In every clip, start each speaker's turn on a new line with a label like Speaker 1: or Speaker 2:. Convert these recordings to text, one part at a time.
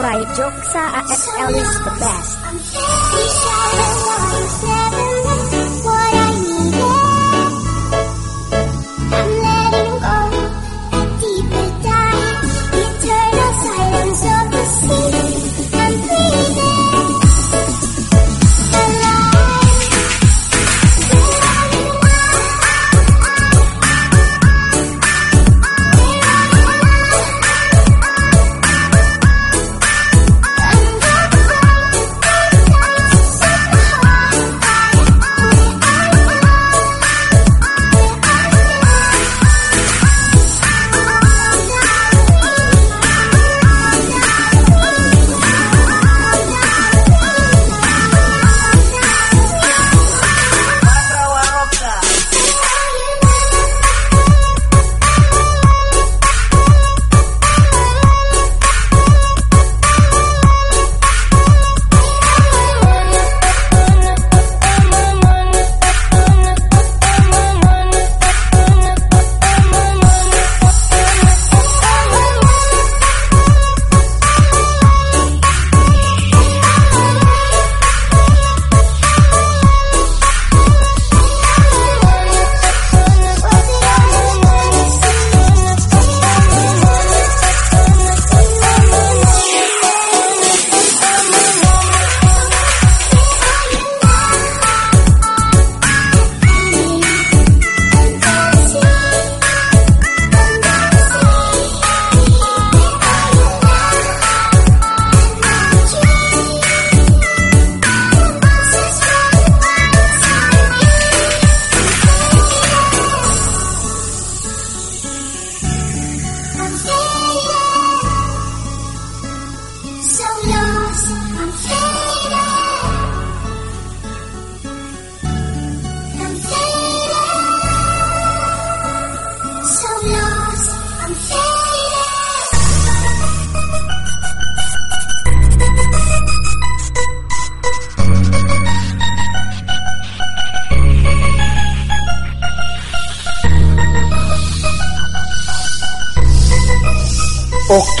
Speaker 1: Subscribe Joksa ASL is the best.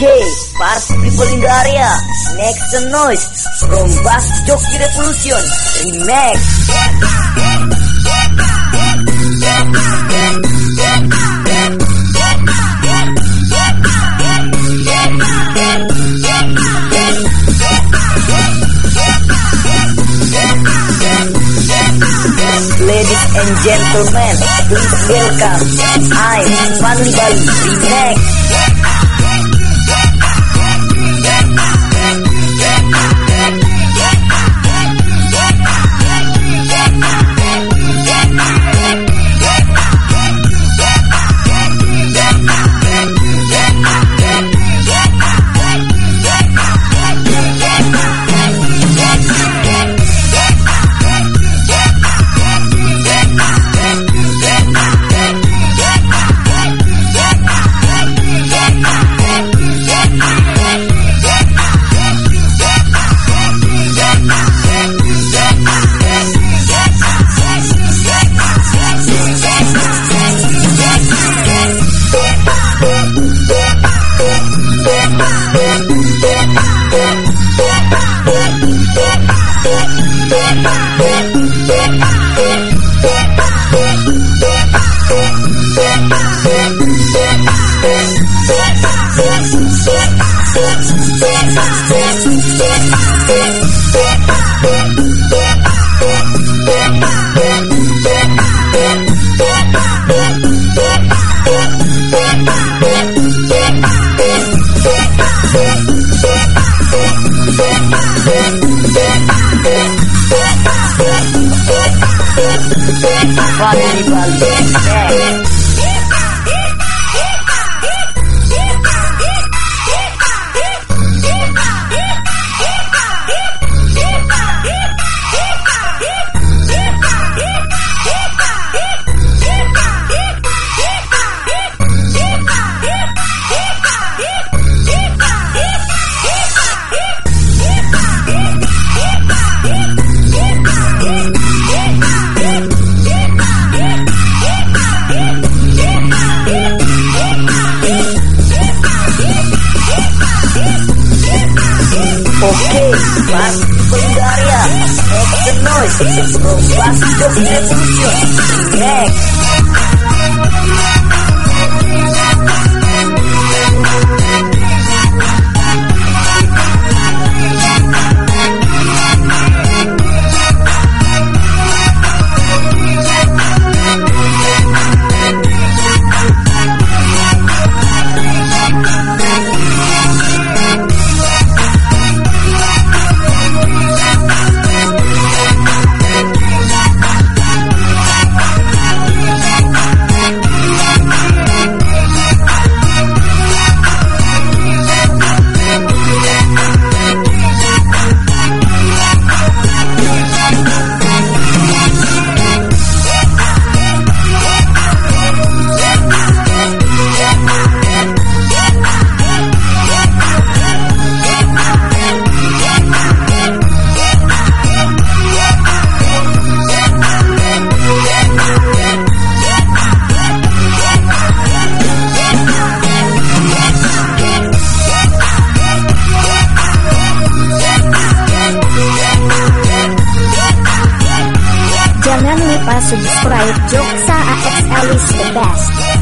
Speaker 2: Okay, party people in the area, make some noise from Bass Jockey Revolution Remix. Ladies and gentlemen, please welcome I'm Fadli Bali Remix.
Speaker 1: Yeah. Subscribe Joksa AXL is the best.